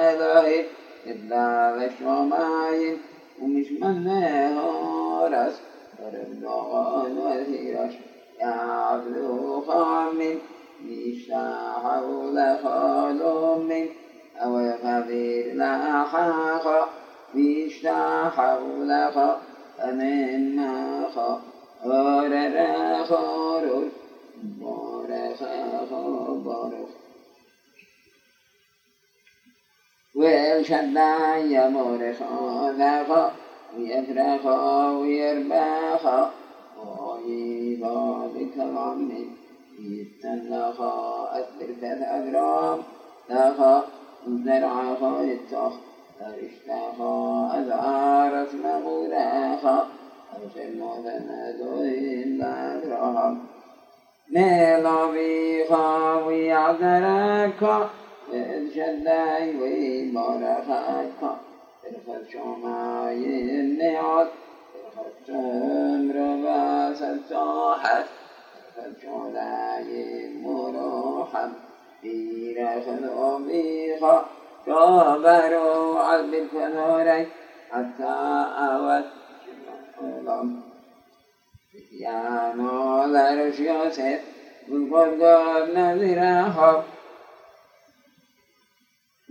إلهي إلا لشماين ومش منه رس وربضان وثيرش يعبدو خامن يشتاحوا لخالهم من أو يغفر لحاخا ويشتاحوا لخا أمن ماخا أورر خارور بارخ بارخ والشدع يمر خاذخا ويفرخا ويربخا ويضا بك العمي يتنخا أثبر فالأبرام لخا الزرع خيطخ أرشتخا أذعار اسمه لخا أرشل مثنى الأبرام نيلا بيخا الجلاي ومرخاك الخد شماي النعت الخد تمر باس الصاحت الخد شلاي مروحا في رخد أميخا كبروا عذب الفنوري حتى أوت الظلم يا نور يوسف والقرقر نذرها وأهبخ درخ وربخ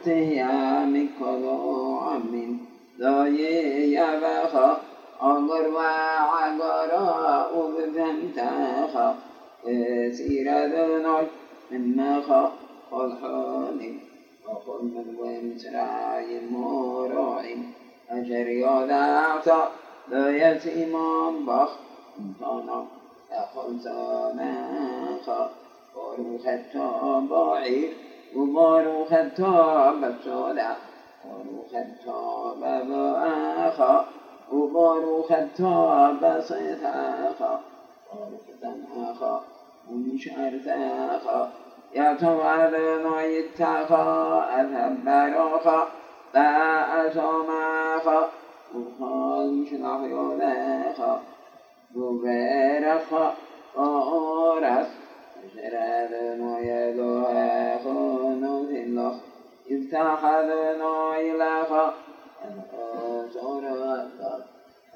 ورقتي مكل عم لا يبخ أمر وعقر وبفمتخ سير ذنوي ممخ والحاني وقل من ومسراي مراعي أجر يدعت لا يتيم بخ انطانا أخل سامخ وروح التابعير وبارك التوبة سودا وبارك التوبة بآخا وبارك التوبة صداقا وبارك دماخا ومشعر داخا يا توعد ما يتقى أذهب باروخا لا أتوماخا وخال مشناخ يولاخا بوبيرخا أورس شرادنا يدوخا الله اتخذنا إلها أنصر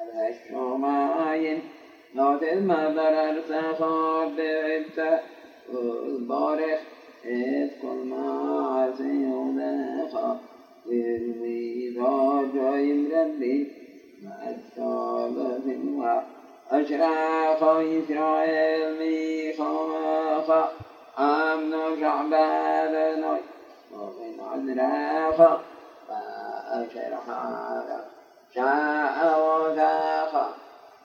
الهشماين نوت المدر ارتخاب بغبت البارخ إذ كل ما عزيوناخا والويضا جايم ربي مع الثالث أشراق إسرائيل ميخاخ أمن شعبان نوي عذراخ فأشرحا شاء وذاخ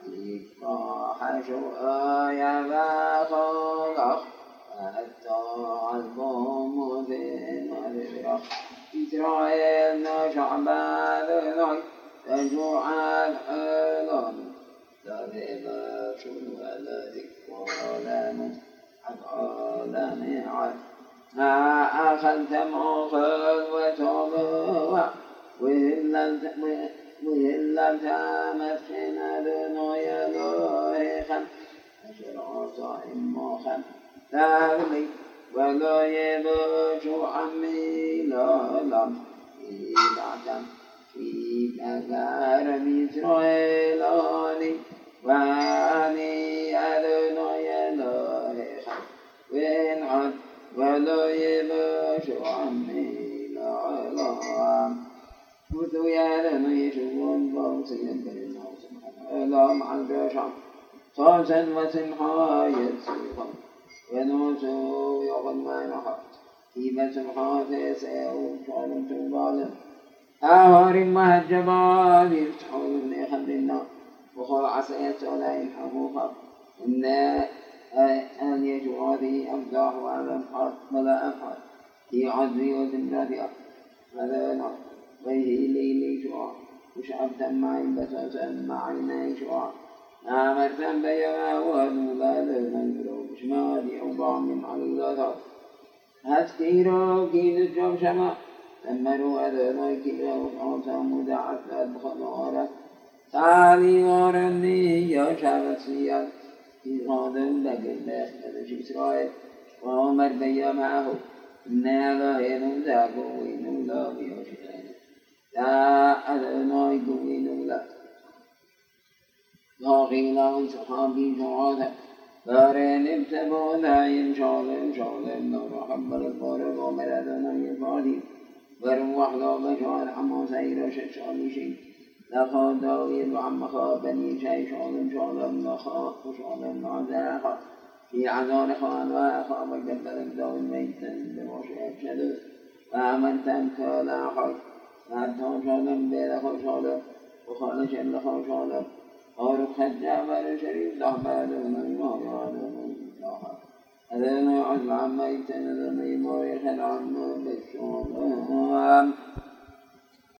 يفاح شؤيا باخوخ فأتى القوم ذي مذرخ إسرائيل شعبان نوي تجوعا ألم ذهب ولا ذكرى عن عالم ما أخذت مؤخذ وتوبوا وإلا مسكين دنيا ذويخا أشرع صائم موخا ذهبي ولا يبوش عمي لا لم إذا في كثار إسرائيل كنت يدنى شغل بوصيا بين لا مع البشر صوتا وسمحا يتسوقا ونوسو يغن ما نحط كيف سمحا تسيو شعر تبالا أهار مهجبا يفتحون من خلق النار وهو عصيت ولا يلحموها إن أن يجوا هذه أمداه ولا ولا أفعال في عزية رفيعة هذا نار وهي ليلي شعاع وشعبت معي بسوسا معي شعاع أمرت بيما وهدو بعد المنزل بشمالي أوضع من على الغضب هسكيرو كيد شما تمروا أذنوا كيرو وصوتا مدعت الخضارة تعالي ورني يا شعب سياد في غادم لقل هذا إسرائيل وعمر بيا معه إنا لا ذاك وين لا العلماء قبيل لك لاقينا صحابي جواد دارين ابتبوا لايم شالم شالم نور حبر الفارغ ومردنا يفادي برم وحدا بشار حما سير ششالي شيء لخا داويد وعم خا بني شيء شالم شالم نخا وشالم نازر خا. في عذار خا انواع خا وجبر الداوي ميتا بما شئت شدد وعملت مردان شدم دل خوش آدم و خانه الله خوش آدم آر خد بر شریف ده بعد من ما یاد من أذن عن عميت نظمي مريخ عن نوم الشوم